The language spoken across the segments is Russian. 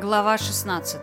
Глава 16.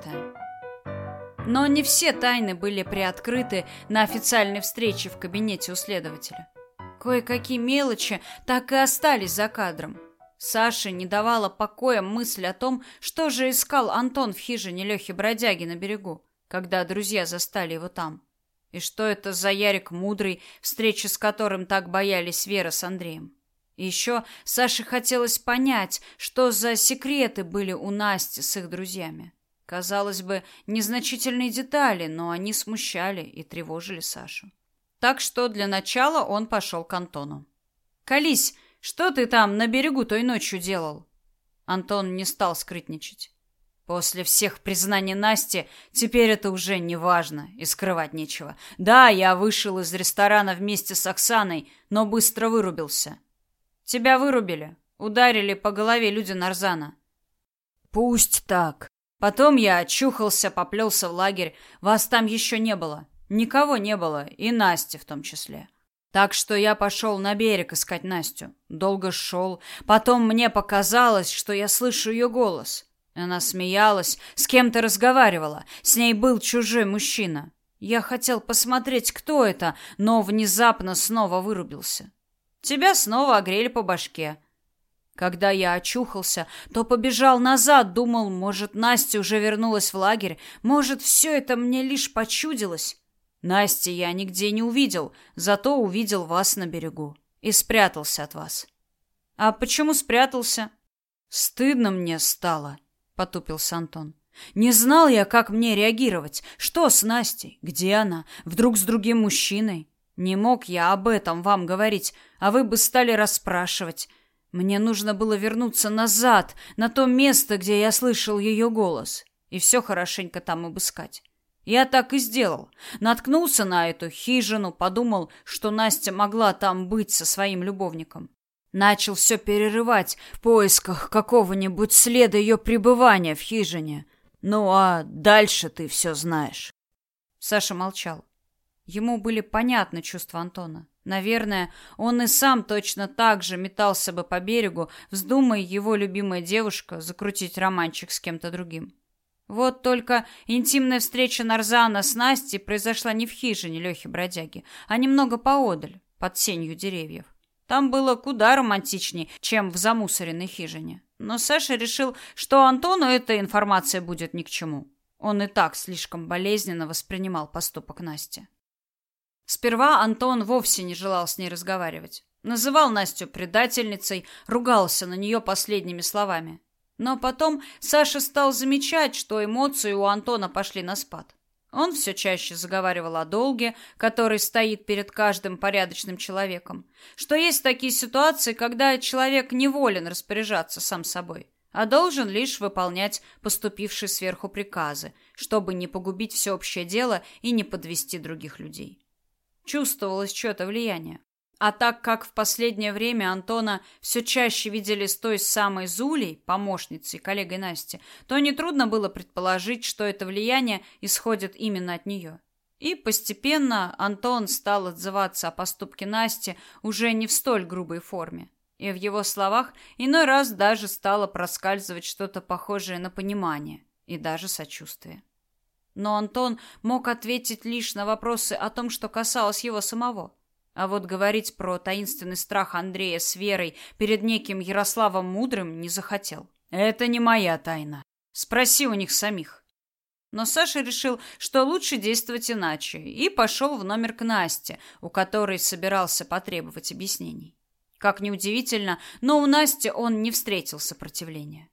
Но не все тайны были приоткрыты на официальной встрече в кабинете у следователя. Кое-какие мелочи так и остались за кадром. Саше не давала покоя мысль о том, что же искал Антон в хижине Лехи Бродяги на берегу, когда друзья застали его там. И что это за Ярик Мудрый, встречи с которым так боялись Вера с Андреем. Еще Саше хотелось понять, что за секреты были у Насти с их друзьями. Казалось бы, незначительные детали, но они смущали и тревожили Сашу. Так что для начала он пошел к Антону. «Колись, что ты там на берегу той ночью делал?» Антон не стал скрытничать. После всех признаний Насти теперь это уже не важно и скрывать нечего. Да, я вышел из ресторана вместе с Оксаной, но быстро вырубился. Тебя вырубили, ударили по голове люди Нарзана. Пусть так. Потом я очухался, поплелся в лагерь. Вас там еще не было. Никого не было, и Насти в том числе. Так что я пошел на берег искать Настю. Долго шел. Потом мне показалось, что я слышу ее голос. Она смеялась, с кем-то разговаривала. С ней был чужой мужчина. Я хотел посмотреть, кто это, но внезапно снова вырубился. Тебя снова огрели по башке. Когда я очухался, то побежал назад, думал, может, Настя уже вернулась в лагерь, может, все это мне лишь почудилось. Насти я нигде не увидел, зато увидел вас на берегу и спрятался от вас. А почему спрятался? Стыдно мне стало, потупился Антон. Не знал я, как мне реагировать. Что с Настей? Где она? Вдруг с другим мужчиной? Не мог я об этом вам говорить, а вы бы стали расспрашивать. Мне нужно было вернуться назад, на то место, где я слышал ее голос, и все хорошенько там обыскать. Я так и сделал. Наткнулся на эту хижину, подумал, что Настя могла там быть со своим любовником. Начал все перерывать в поисках какого-нибудь следа ее пребывания в хижине. Ну а дальше ты все знаешь. Саша молчал. Ему были понятны чувства Антона. Наверное, он и сам точно так же метался бы по берегу, вздумая его любимая девушка закрутить романчик с кем-то другим. Вот только интимная встреча Нарзана с Настей произошла не в хижине Лехи Бродяги, а немного поодаль, под сенью деревьев. Там было куда романтичнее, чем в замусоренной хижине. Но Саша решил, что Антону эта информация будет ни к чему. Он и так слишком болезненно воспринимал поступок Насти. Сперва Антон вовсе не желал с ней разговаривать. Называл Настю предательницей, ругался на нее последними словами. Но потом Саша стал замечать, что эмоции у Антона пошли на спад. Он все чаще заговаривал о долге, который стоит перед каждым порядочным человеком, что есть такие ситуации, когда человек не волен распоряжаться сам собой, а должен лишь выполнять поступившие сверху приказы, чтобы не погубить всеобщее дело и не подвести других людей. Чувствовалось что-то влияние. А так как в последнее время Антона все чаще видели с той самой Зулей, помощницей, коллегой Насти, то нетрудно было предположить, что это влияние исходит именно от нее. И постепенно Антон стал отзываться о поступке Насти уже не в столь грубой форме. И в его словах иной раз даже стало проскальзывать что-то похожее на понимание и даже сочувствие но Антон мог ответить лишь на вопросы о том, что касалось его самого. А вот говорить про таинственный страх Андрея с Верой перед неким Ярославом Мудрым не захотел. Это не моя тайна. Спроси у них самих. Но Саша решил, что лучше действовать иначе, и пошел в номер к Насте, у которой собирался потребовать объяснений. Как ни удивительно, но у Насти он не встретил сопротивления.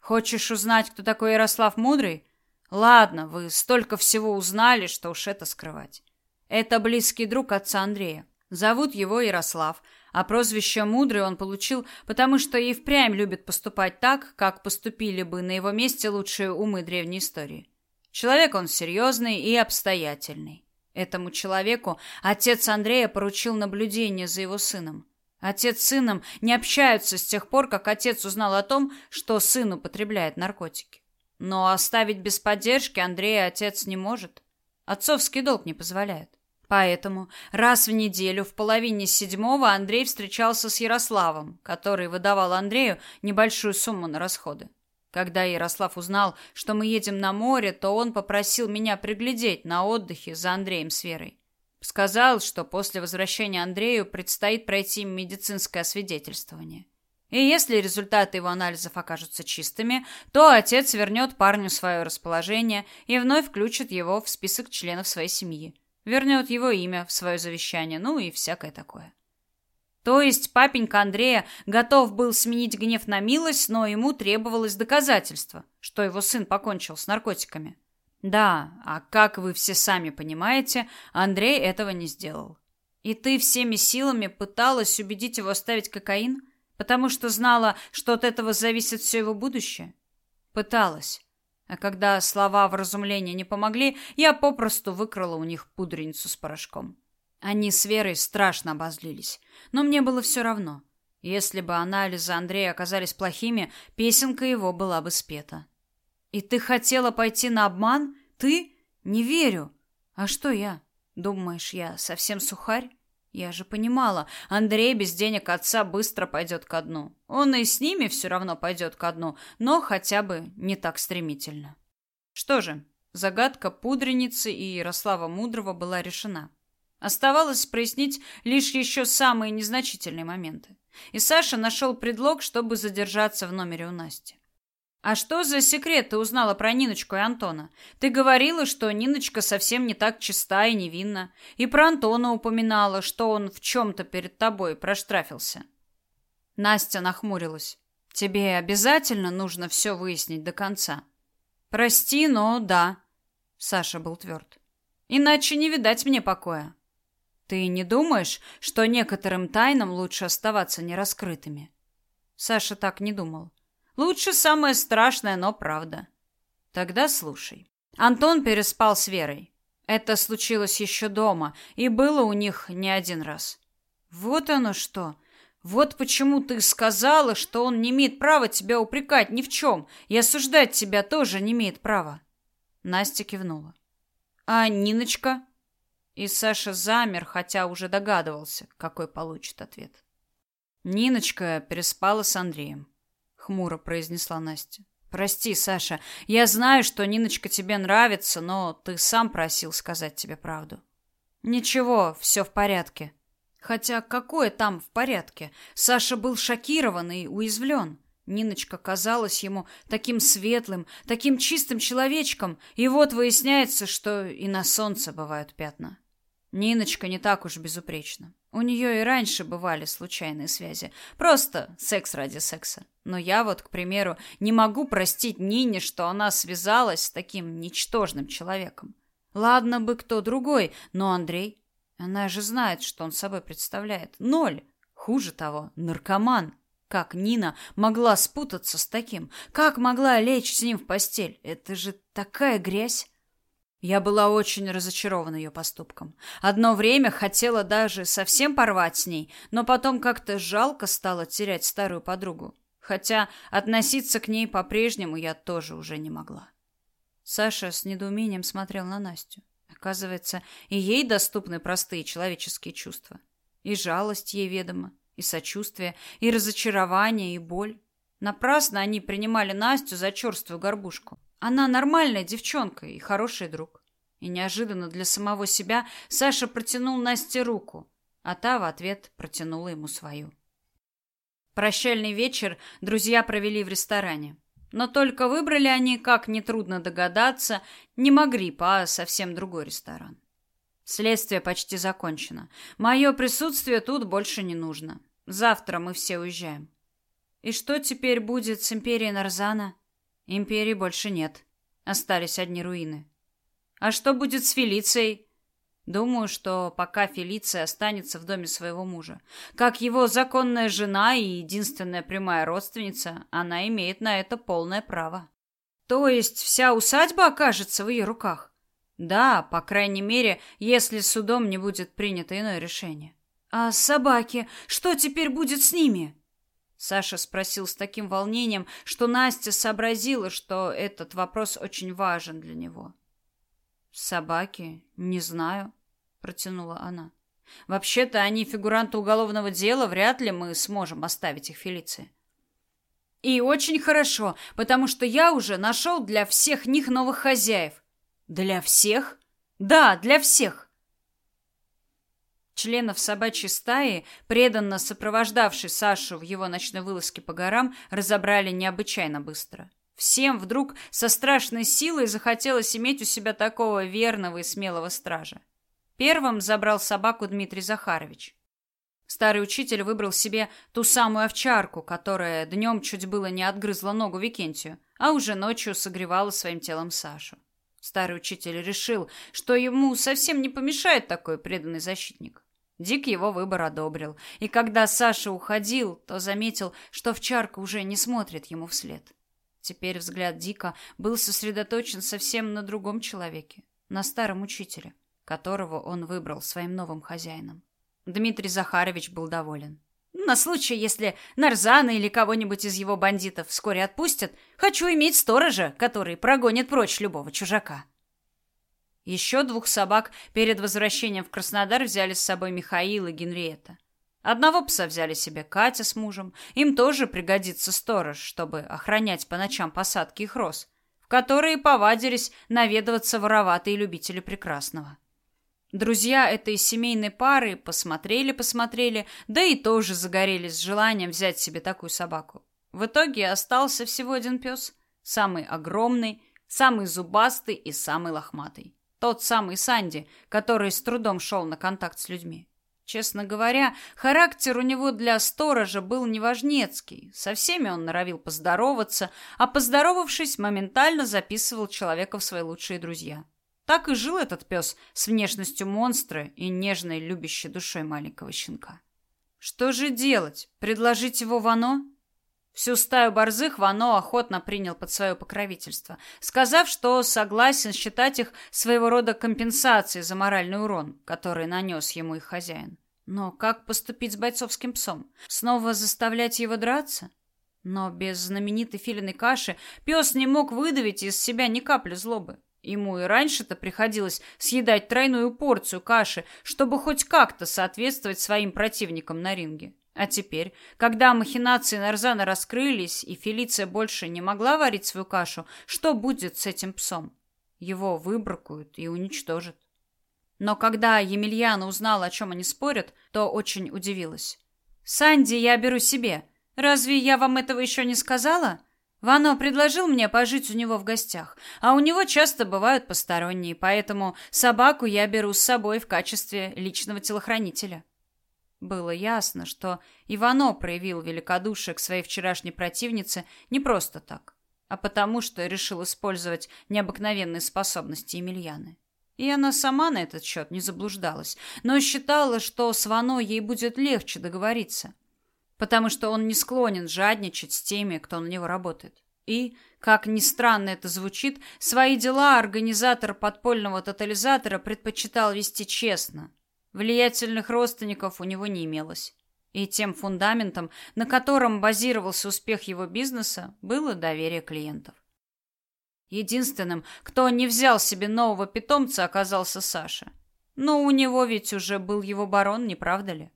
«Хочешь узнать, кто такой Ярослав Мудрый?» Ладно, вы столько всего узнали, что уж это скрывать. Это близкий друг отца Андрея. Зовут его Ярослав, а прозвище Мудрый он получил, потому что и впрямь любит поступать так, как поступили бы на его месте лучшие умы древней истории. Человек он серьезный и обстоятельный. Этому человеку отец Андрея поручил наблюдение за его сыном. Отец с сыном не общаются с тех пор, как отец узнал о том, что сын употребляет наркотики. Но оставить без поддержки Андрея отец не может. Отцовский долг не позволяет. Поэтому раз в неделю в половине седьмого Андрей встречался с Ярославом, который выдавал Андрею небольшую сумму на расходы. Когда Ярослав узнал, что мы едем на море, то он попросил меня приглядеть на отдыхе за Андреем с Верой. Сказал, что после возвращения Андрею предстоит пройти медицинское освидетельствование. И если результаты его анализов окажутся чистыми, то отец вернет парню свое расположение и вновь включит его в список членов своей семьи. Вернет его имя в свое завещание, ну и всякое такое. То есть папенька Андрея готов был сменить гнев на милость, но ему требовалось доказательство, что его сын покончил с наркотиками. Да, а как вы все сами понимаете, Андрей этого не сделал. И ты всеми силами пыталась убедить его оставить кокаин? Потому что знала, что от этого зависит все его будущее? Пыталась. А когда слова вразумления не помогли, я попросту выкрала у них пудреницу с порошком. Они с Верой страшно обозлились, но мне было все равно. Если бы анализы Андрея оказались плохими, песенка его была бы спета. И ты хотела пойти на обман? Ты? Не верю. А что я? Думаешь, я совсем сухарь? Я же понимала, Андрей без денег отца быстро пойдет ко дну. Он и с ними все равно пойдет ко дну, но хотя бы не так стремительно. Что же, загадка пудреницы и Ярослава Мудрого была решена. Оставалось прояснить лишь еще самые незначительные моменты. И Саша нашел предлог, чтобы задержаться в номере у Насти. А что за секрет ты узнала про Ниночку и Антона? Ты говорила, что Ниночка совсем не так чиста и невинна, и про Антона упоминала, что он в чем то перед тобой проштрафился. Настя нахмурилась. Тебе обязательно нужно все выяснить до конца. Прости, но да. Саша был тверд. Иначе не видать мне покоя. Ты не думаешь, что некоторым тайнам лучше оставаться нераскрытыми? Саша так не думал. Лучше самое страшное, но правда. Тогда слушай. Антон переспал с Верой. Это случилось еще дома, и было у них не один раз. Вот оно что. Вот почему ты сказала, что он не имеет права тебя упрекать ни в чем, и осуждать тебя тоже не имеет права. Настя кивнула. А Ниночка? И Саша замер, хотя уже догадывался, какой получит ответ. Ниночка переспала с Андреем хмуро произнесла Настя. Прости, Саша. Я знаю, что Ниночка тебе нравится, но ты сам просил сказать тебе правду. Ничего, все в порядке. Хотя какое там в порядке? Саша был шокирован и уязвлен. Ниночка казалась ему таким светлым, таким чистым человечком, и вот выясняется, что и на солнце бывают пятна. Ниночка не так уж безупречна. У нее и раньше бывали случайные связи. Просто секс ради секса. Но я вот, к примеру, не могу простить Нине, что она связалась с таким ничтожным человеком. Ладно бы кто другой, но Андрей... Она же знает, что он собой представляет. Ноль. Хуже того, наркоман. Как Нина могла спутаться с таким? Как могла лечь с ним в постель? Это же такая грязь. Я была очень разочарована ее поступком. Одно время хотела даже совсем порвать с ней, но потом как-то жалко стало терять старую подругу. Хотя относиться к ней по-прежнему я тоже уже не могла. Саша с недоумением смотрел на Настю. Оказывается, и ей доступны простые человеческие чувства. И жалость ей ведома, и сочувствие, и разочарование, и боль. Напрасно они принимали Настю за черствую горбушку. Она нормальная девчонка и хороший друг. И неожиданно для самого себя Саша протянул Насте руку, а та в ответ протянула ему свою. Прощальный вечер друзья провели в ресторане. Но только выбрали они, как нетрудно догадаться, не могли по совсем другой ресторан. Следствие почти закончено. Мое присутствие тут больше не нужно. Завтра мы все уезжаем. И что теперь будет с империей Нарзана? Империи больше нет. Остались одни руины. А что будет с Фелицией? Думаю, что пока Фелиция останется в доме своего мужа, как его законная жена и единственная прямая родственница, она имеет на это полное право. То есть вся усадьба окажется в ее руках? Да, по крайней мере, если судом не будет принято иное решение. А собаки, что теперь будет с ними? Саша спросил с таким волнением, что Настя сообразила, что этот вопрос очень важен для него. Собаки, не знаю, протянула она. Вообще-то они фигуранты уголовного дела, вряд ли мы сможем оставить их Фелиции. И очень хорошо, потому что я уже нашел для всех них новых хозяев. Для всех? Да, для всех. Членов собачьей стаи, преданно сопровождавший Сашу в его ночной вылазке по горам, разобрали необычайно быстро. Всем вдруг со страшной силой захотелось иметь у себя такого верного и смелого стража. Первым забрал собаку Дмитрий Захарович. Старый учитель выбрал себе ту самую овчарку, которая днем чуть было не отгрызла ногу Викентию, а уже ночью согревала своим телом Сашу. Старый учитель решил, что ему совсем не помешает такой преданный защитник. Дик его выбор одобрил, и когда Саша уходил, то заметил, что овчарка уже не смотрит ему вслед. Теперь взгляд Дика был сосредоточен совсем на другом человеке, на старом учителе, которого он выбрал своим новым хозяином. Дмитрий Захарович был доволен. На случай, если Нарзана или кого-нибудь из его бандитов вскоре отпустят, хочу иметь сторожа, который прогонит прочь любого чужака. Еще двух собак перед возвращением в Краснодар взяли с собой Михаил и Генриетта. Одного пса взяли себе Катя с мужем. Им тоже пригодится сторож, чтобы охранять по ночам посадки их роз, в которые повадились наведываться вороватые любители прекрасного. Друзья этой семейной пары посмотрели-посмотрели, да и тоже загорелись желанием взять себе такую собаку. В итоге остался всего один пес, самый огромный, самый зубастый и самый лохматый. Тот самый Санди, который с трудом шел на контакт с людьми. Честно говоря, характер у него для сторожа был неважнецкий. Со всеми он норовил поздороваться, а поздоровавшись, моментально записывал человека в свои лучшие друзья. Так и жил этот пес с внешностью монстра и нежной, любящей душой маленького щенка. Что же делать? Предложить его Вано? Всю стаю борзых Вано охотно принял под свое покровительство, сказав, что согласен считать их своего рода компенсацией за моральный урон, который нанес ему их хозяин. Но как поступить с бойцовским псом? Снова заставлять его драться? Но без знаменитой филиной каши пес не мог выдавить из себя ни капли злобы. Ему и раньше-то приходилось съедать тройную порцию каши, чтобы хоть как-то соответствовать своим противникам на ринге. А теперь, когда махинации Нарзана раскрылись, и Фелиция больше не могла варить свою кашу, что будет с этим псом? Его выбракуют и уничтожат. Но когда Емельяна узнала, о чем они спорят, то очень удивилась. «Санди я беру себе. Разве я вам этого еще не сказала?» Вано предложил мне пожить у него в гостях, а у него часто бывают посторонние, поэтому собаку я беру с собой в качестве личного телохранителя. Было ясно, что Ивано проявил великодушие к своей вчерашней противнице не просто так, а потому что решил использовать необыкновенные способности Емельяны. И она сама на этот счет не заблуждалась, но считала, что с Вано ей будет легче договориться – потому что он не склонен жадничать с теми, кто на него работает. И, как ни странно это звучит, свои дела организатор подпольного тотализатора предпочитал вести честно. Влиятельных родственников у него не имелось. И тем фундаментом, на котором базировался успех его бизнеса, было доверие клиентов. Единственным, кто не взял себе нового питомца, оказался Саша. Но у него ведь уже был его барон, не правда ли?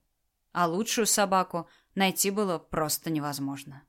А лучшую собаку – найти было просто невозможно.